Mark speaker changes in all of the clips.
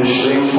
Speaker 1: بسم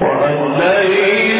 Speaker 1: والليل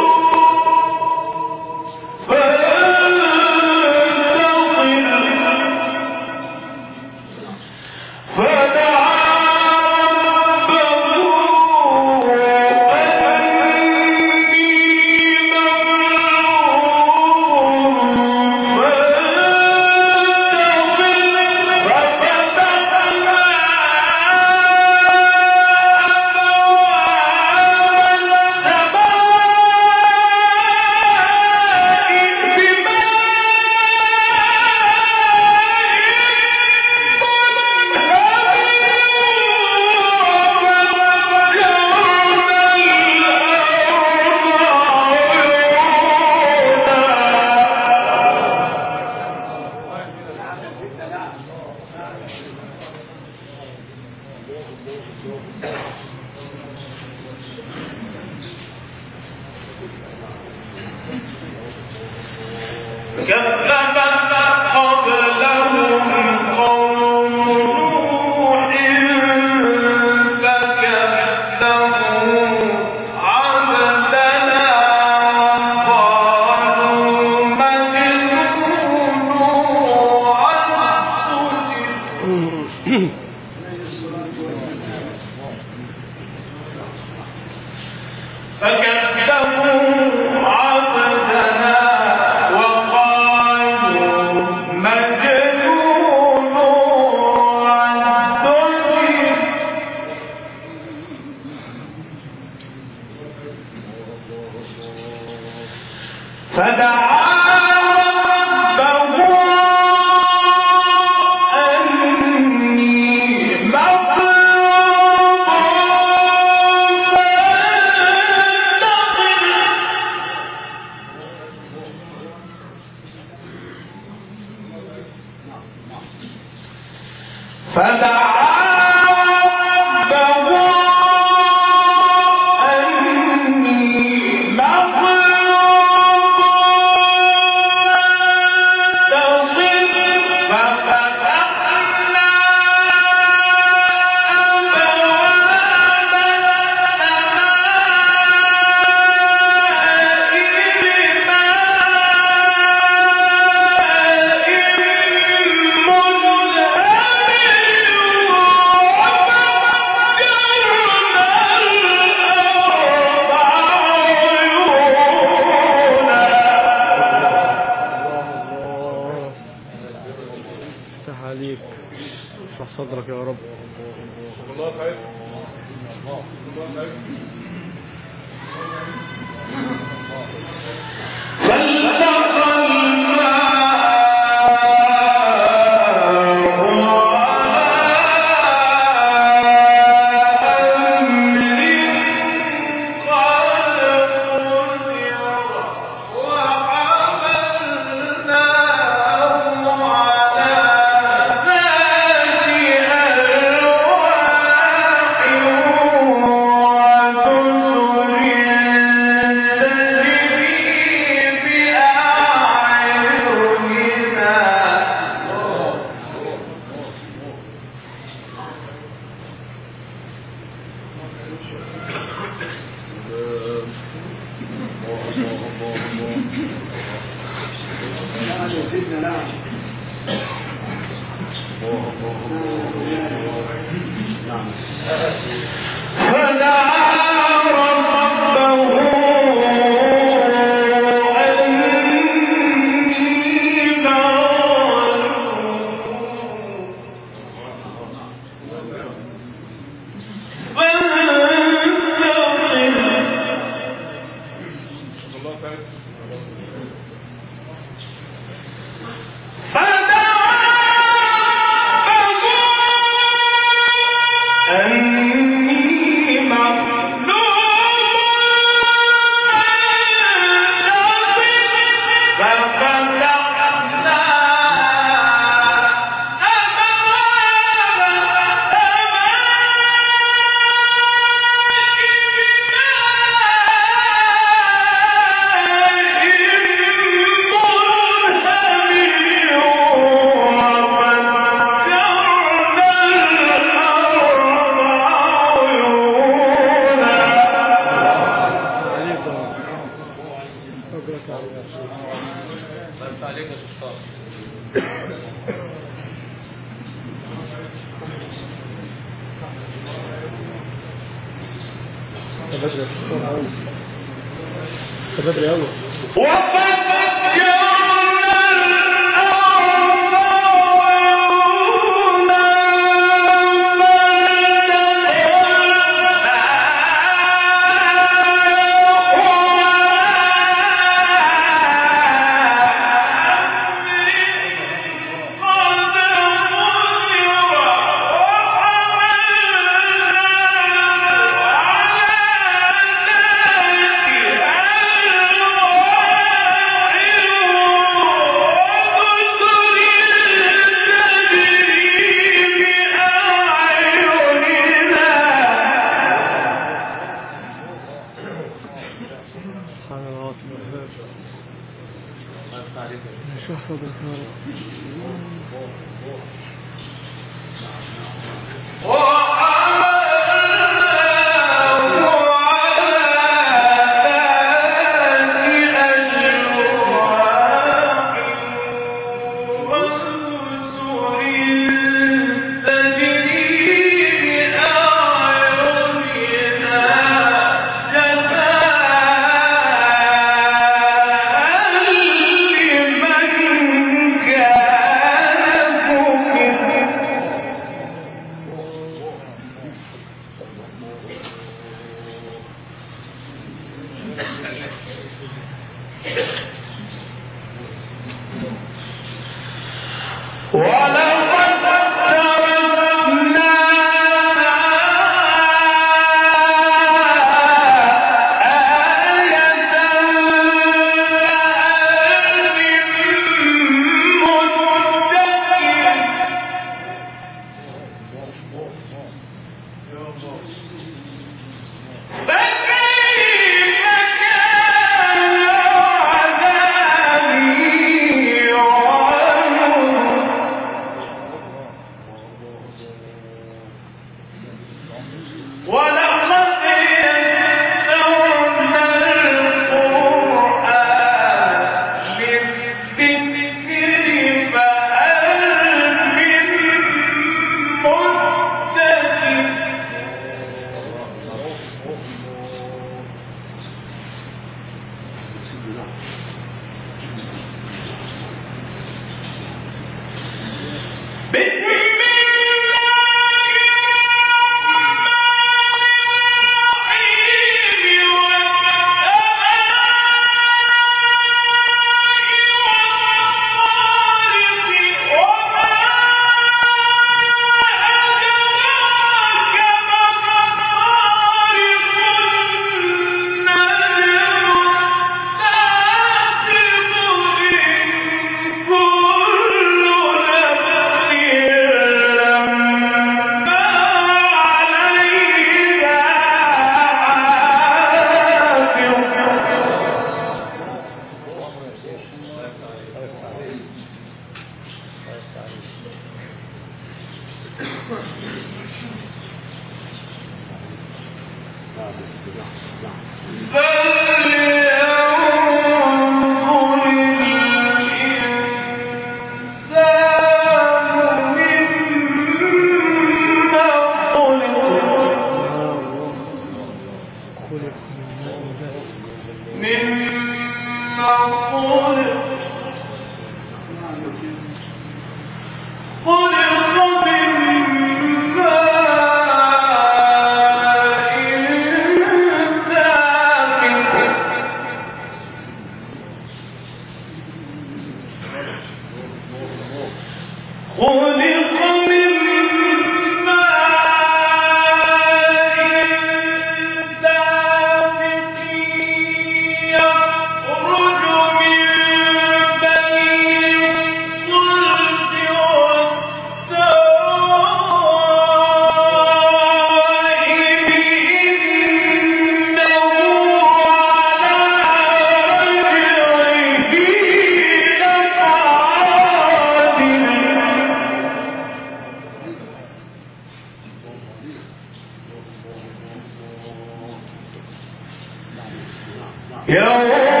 Speaker 1: Oh.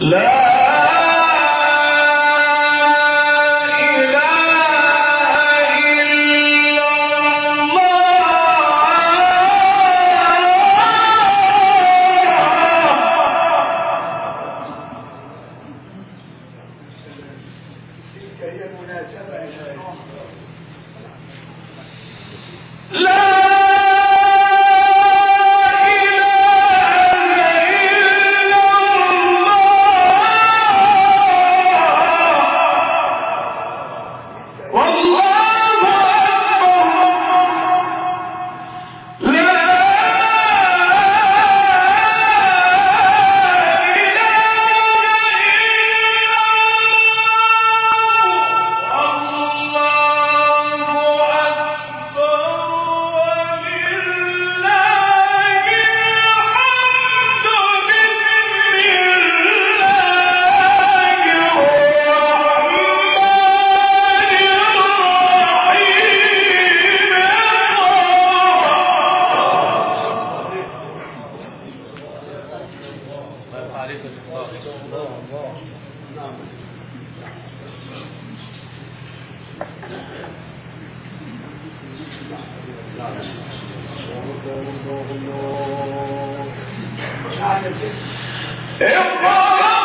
Speaker 1: لا Ebrahim!